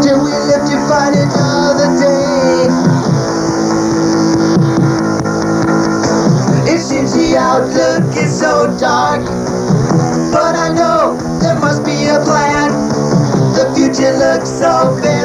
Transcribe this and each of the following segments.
And we live to fight another day. It seems the outlook is so dark, but I know there must be a plan. The future looks so big.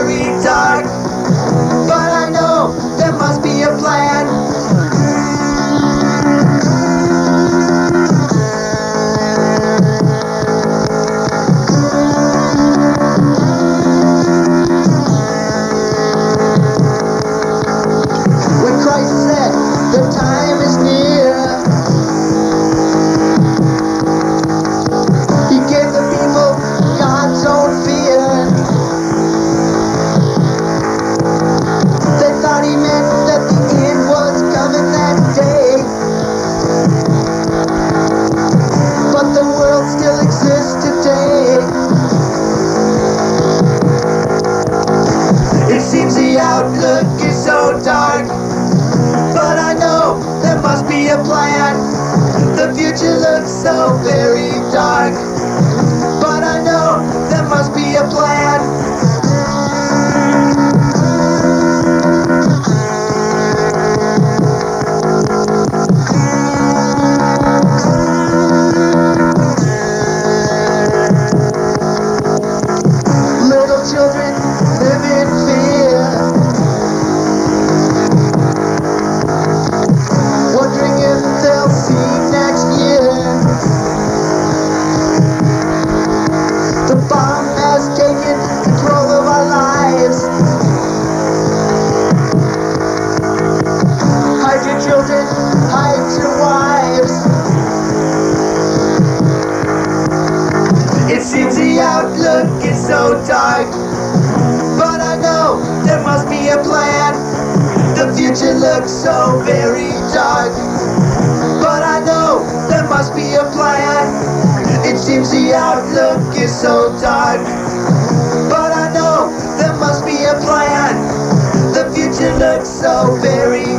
The outlook is so dark. But I know there must be a plan. The future looks so very dark. But I know there must be a plan. So dark. But I know there must be a plan. The future looks so very dark. But I know there must be a plan. It seems the outlook is so dark. But I know there must be a plan. The future looks so very